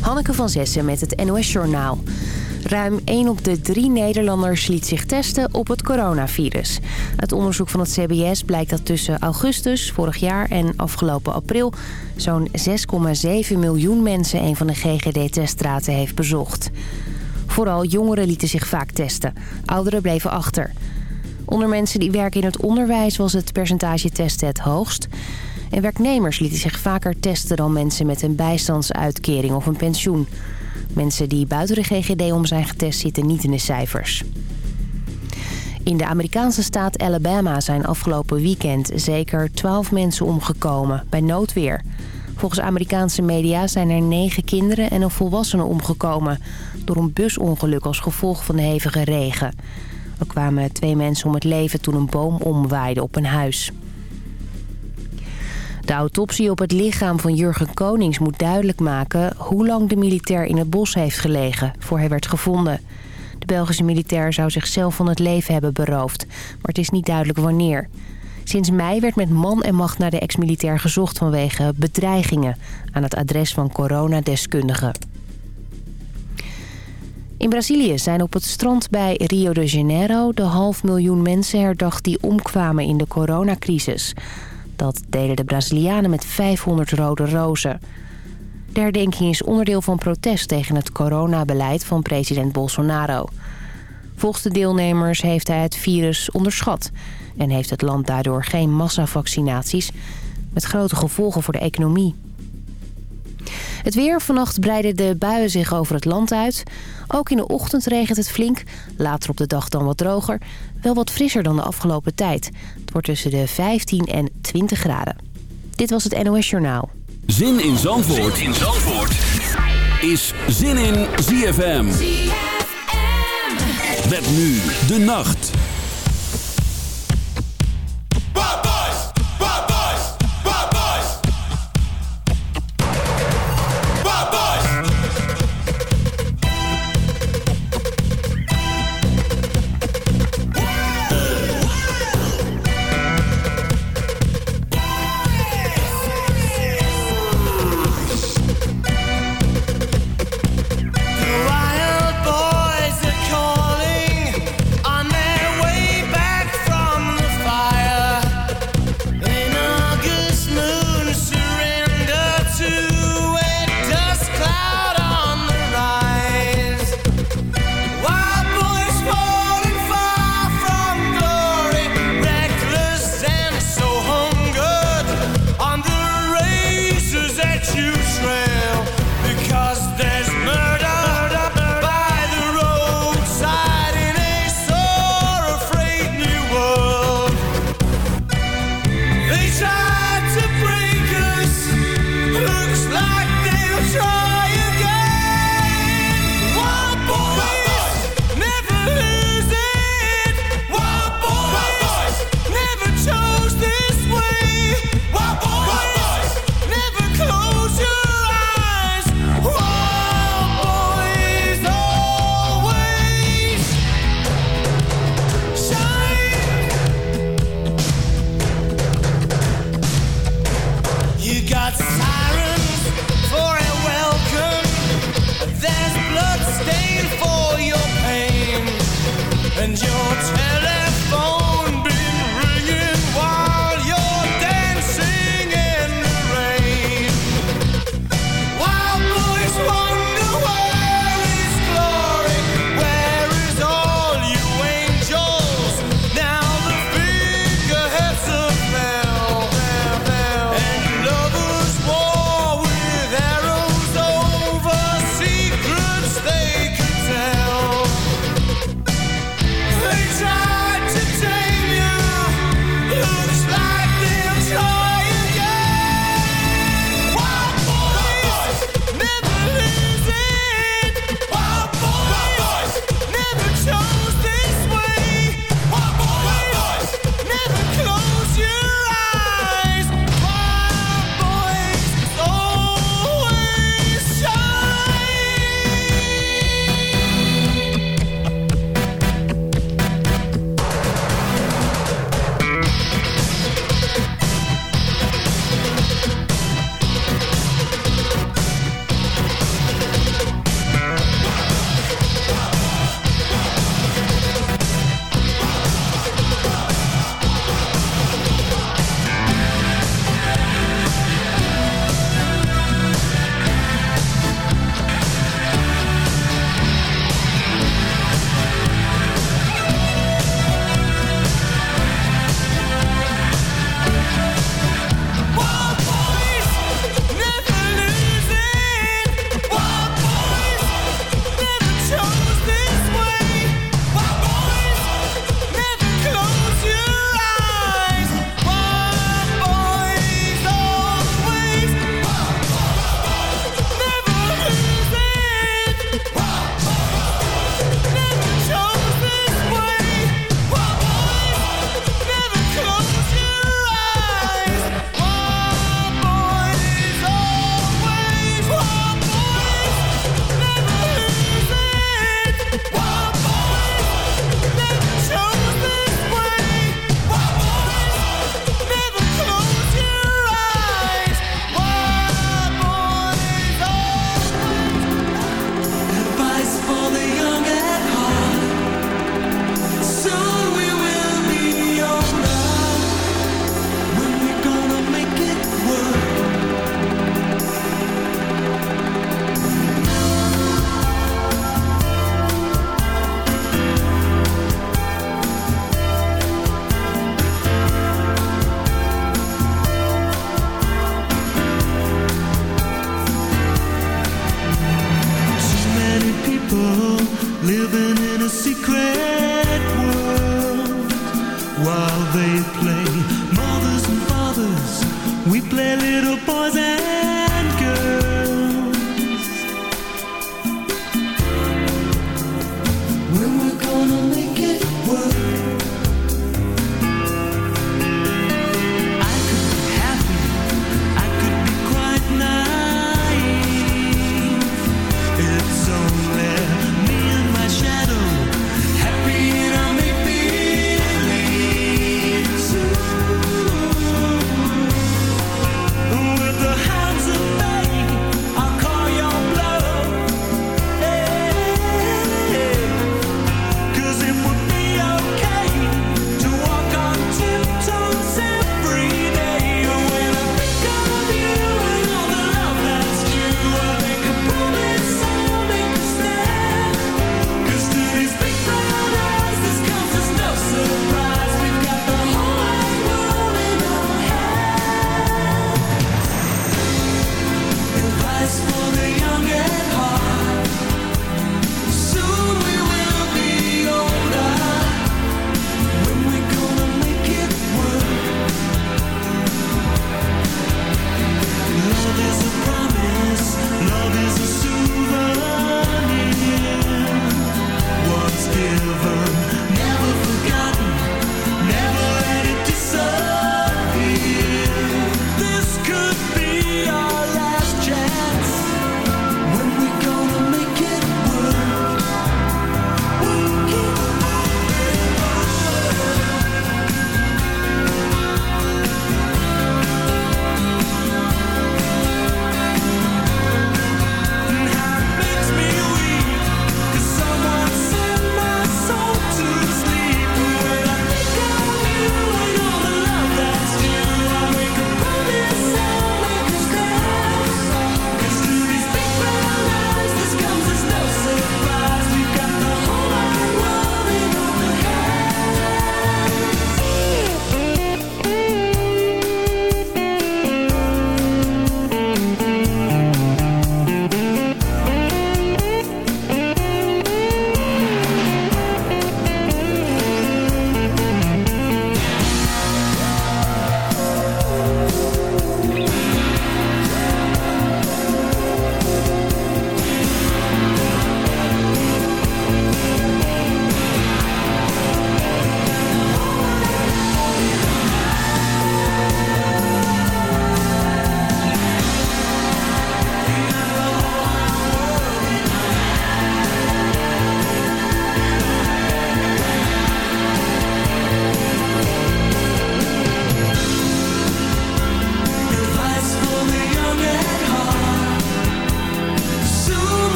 Hanneke van Zessen met het NOS-journaal. Ruim 1 op de 3 Nederlanders liet zich testen op het coronavirus. Uit onderzoek van het CBS blijkt dat tussen augustus vorig jaar en afgelopen april... zo'n 6,7 miljoen mensen een van de GGD-teststraten heeft bezocht. Vooral jongeren lieten zich vaak testen. Ouderen bleven achter. Onder mensen die werken in het onderwijs was het percentage testen het hoogst... En werknemers lieten zich vaker testen dan mensen met een bijstandsuitkering of een pensioen. Mensen die buiten de GGD om zijn getest zitten niet in de cijfers. In de Amerikaanse staat Alabama zijn afgelopen weekend zeker 12 mensen omgekomen bij noodweer. Volgens Amerikaanse media zijn er 9 kinderen en een volwassene omgekomen... door een busongeluk als gevolg van de hevige regen. Er kwamen twee mensen om het leven toen een boom omwaaide op een huis. De autopsie op het lichaam van Jurgen Konings moet duidelijk maken... hoe lang de militair in het bos heeft gelegen voor hij werd gevonden. De Belgische militair zou zichzelf van het leven hebben beroofd, maar het is niet duidelijk wanneer. Sinds mei werd met man en macht naar de ex-militair gezocht vanwege bedreigingen... aan het adres van coronadeskundigen. In Brazilië zijn op het strand bij Rio de Janeiro de half miljoen mensen herdacht die omkwamen in de coronacrisis. Dat deden de Brazilianen met 500 rode rozen. De herdenking is onderdeel van protest tegen het coronabeleid van president Bolsonaro. Volgens de deelnemers heeft hij het virus onderschat... en heeft het land daardoor geen massavaccinaties... met grote gevolgen voor de economie. Het weer. Vannacht breiden de buien zich over het land uit. Ook in de ochtend regent het flink. Later op de dag dan wat droger. Wel wat frisser dan de afgelopen tijd. Het wordt tussen de 15 en 20 graden. Dit was het NOS Journaal. Zin in Zandvoort, zin in Zandvoort. is Zin in ZFM. ZFM. Met nu de nacht.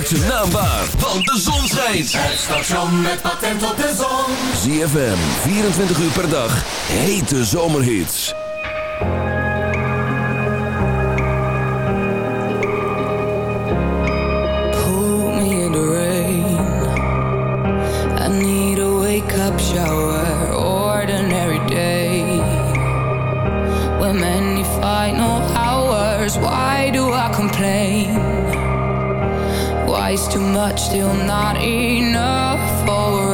Maakt zijn naam waar, want de zon schijnt. Het station met patent op de zon. ZFM, 24 uur per dag, hete zomerhits. Pull me in the rain. I need a wake-up shower, ordinary day. When many final hours, why do I complain? Twice too much, still not enough for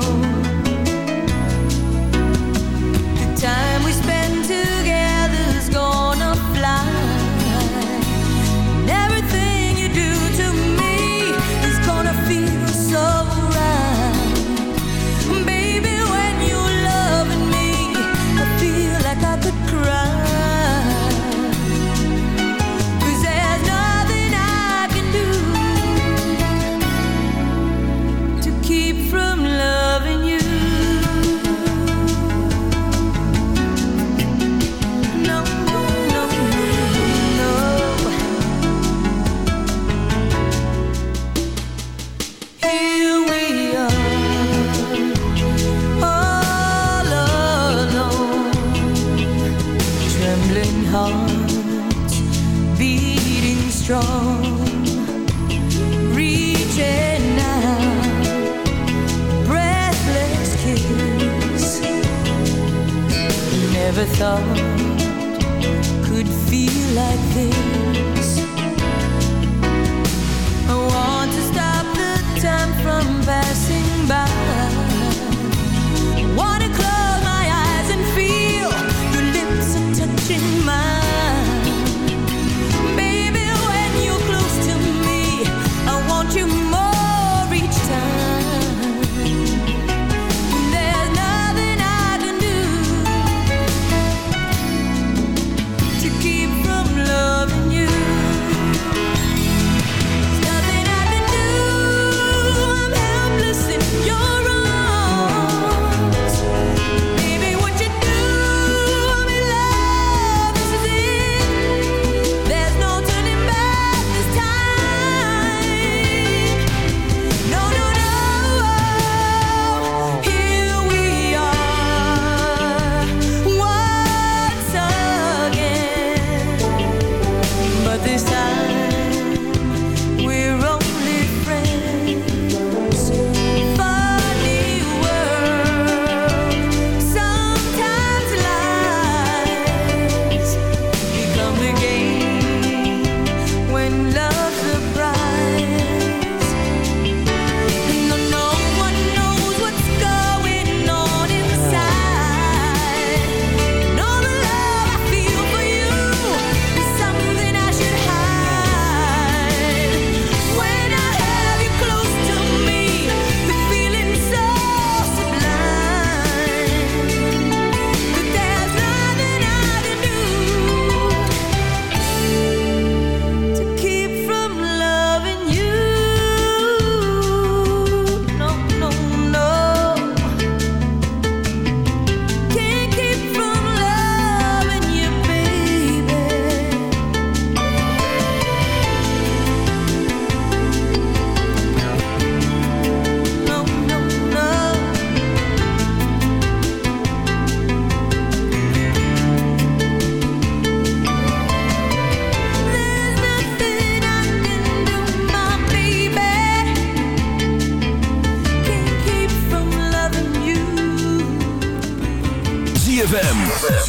Oh.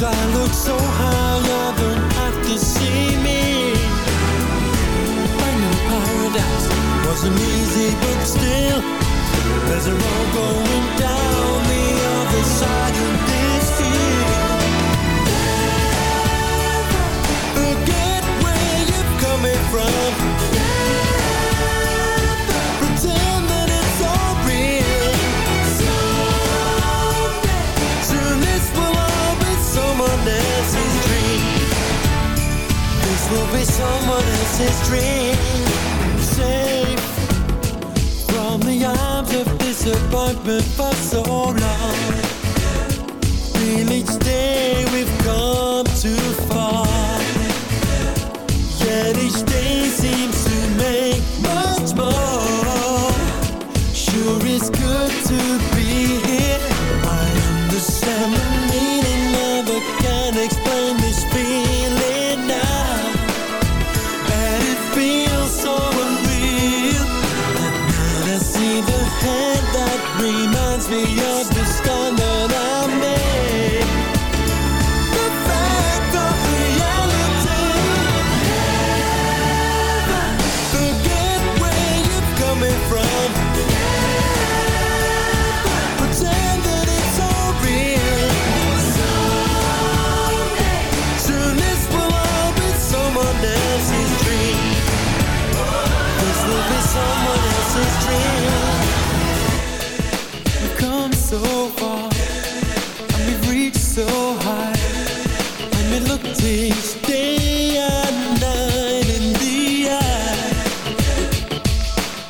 I look so high, have to see me. Finding paradise wasn't easy, but still, there's a road going down the other side be someone else's dream. Safe from the arms of disappointment for so long. Feel each day we've come too far. Yet each day seems to make much more. Sure is good to be here. I understand the meaning, never can explain this feeling me of the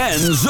En zomerhits.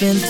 been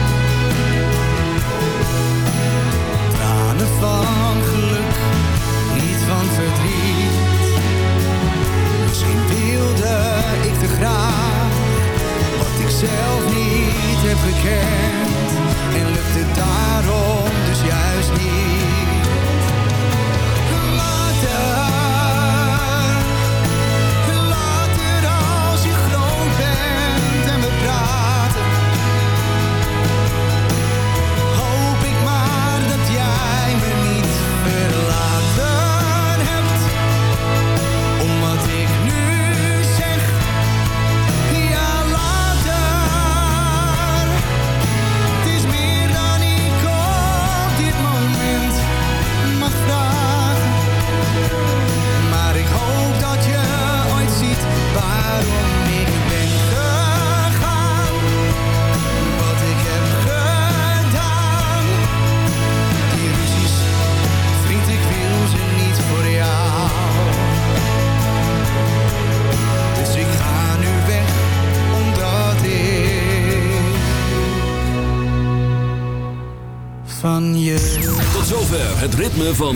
Niet